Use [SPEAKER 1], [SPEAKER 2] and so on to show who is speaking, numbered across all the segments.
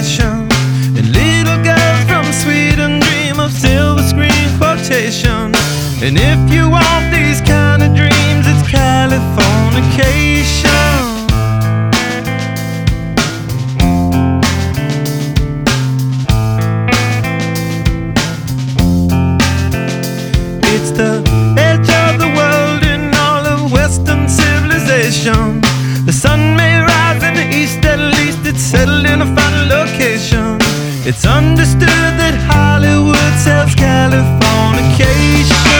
[SPEAKER 1] vacation. A little girls from Sweden dream of silver screen quotation. And if you want these kind of dreams, it's Californication. It's the edge of the world in all of Western civilization. The sun may east, at least it's settled in a final location. It's understood that Hollywood sells Californication.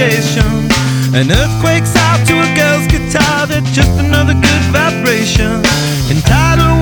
[SPEAKER 1] creation. An earthquake's out to a girl's guitar, they're just another good vibration. Entitled